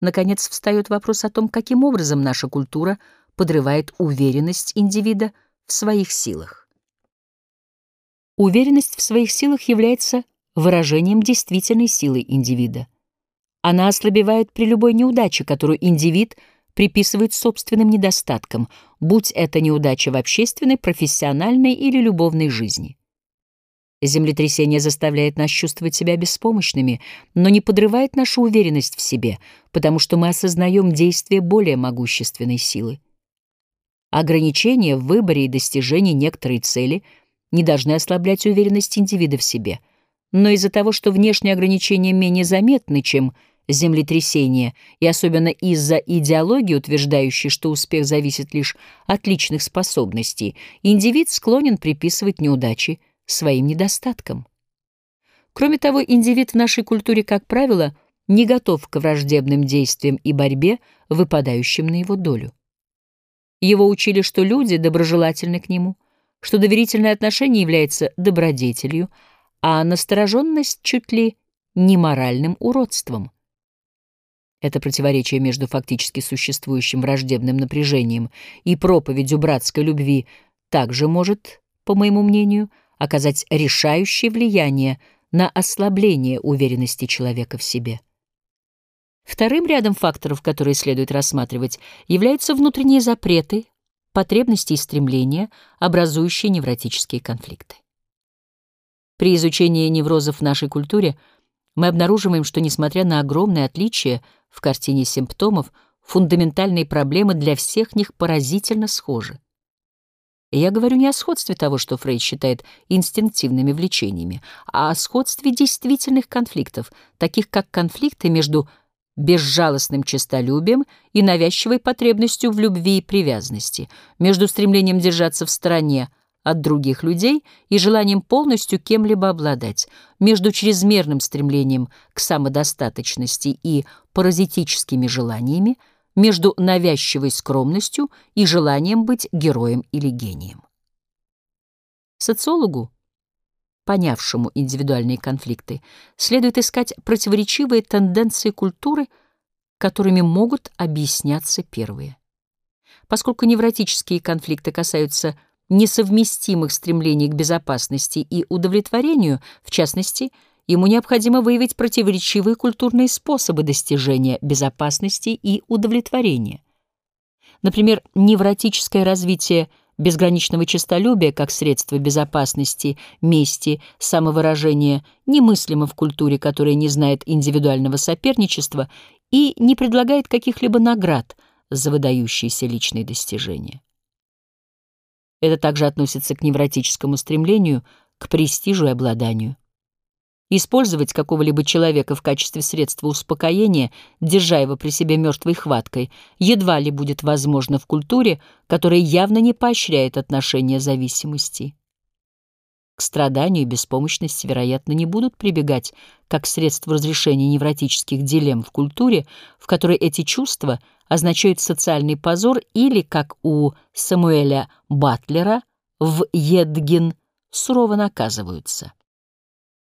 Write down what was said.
Наконец встает вопрос о том, каким образом наша культура подрывает уверенность индивида в своих силах. Уверенность в своих силах является выражением действительной силы индивида. Она ослабевает при любой неудаче, которую индивид приписывает собственным недостаткам, будь это неудача в общественной, профессиональной или любовной жизни. Землетрясение заставляет нас чувствовать себя беспомощными, но не подрывает нашу уверенность в себе, потому что мы осознаем действие более могущественной силы. Ограничения в выборе и достижении некоторой цели не должны ослаблять уверенность индивида в себе, но из-за того, что внешние ограничения менее заметны, чем землетрясение, и особенно из-за идеологии, утверждающей, что успех зависит лишь от личных способностей, индивид склонен приписывать неудачи своим недостаткам. Кроме того, индивид в нашей культуре, как правило, не готов к враждебным действиям и борьбе, выпадающим на его долю. Его учили, что люди доброжелательны к нему, что доверительное отношение является добродетелью, а настороженность чуть ли не моральным уродством. Это противоречие между фактически существующим враждебным напряжением и проповедью братской любви также может, по моему мнению, оказать решающее влияние на ослабление уверенности человека в себе. Вторым рядом факторов, которые следует рассматривать, являются внутренние запреты, потребности и стремления, образующие невротические конфликты. При изучении неврозов в нашей культуре мы обнаруживаем, что, несмотря на огромные отличия в картине симптомов, фундаментальные проблемы для всех них поразительно схожи. Я говорю не о сходстве того, что Фрейд считает инстинктивными влечениями, а о сходстве действительных конфликтов, таких как конфликты между безжалостным честолюбием и навязчивой потребностью в любви и привязанности, между стремлением держаться в стороне от других людей и желанием полностью кем-либо обладать, между чрезмерным стремлением к самодостаточности и паразитическими желаниями, между навязчивой скромностью и желанием быть героем или гением. Социологу, понявшему индивидуальные конфликты, следует искать противоречивые тенденции культуры, которыми могут объясняться первые. Поскольку невротические конфликты касаются несовместимых стремлений к безопасности и удовлетворению, в частности, ему необходимо выявить противоречивые культурные способы достижения безопасности и удовлетворения. Например, невротическое развитие безграничного честолюбия как средство безопасности, мести, самовыражения немыслимо в культуре, которая не знает индивидуального соперничества и не предлагает каких-либо наград за выдающиеся личные достижения. Это также относится к невротическому стремлению к престижу и обладанию. Использовать какого-либо человека в качестве средства успокоения, держа его при себе мертвой хваткой, едва ли будет возможно в культуре, которая явно не поощряет отношения зависимости. К страданию и беспомощности, вероятно, не будут прибегать как средство разрешения невротических дилемм в культуре, в которой эти чувства означают социальный позор или, как у Самуэля Батлера в Едгин, сурово наказываются.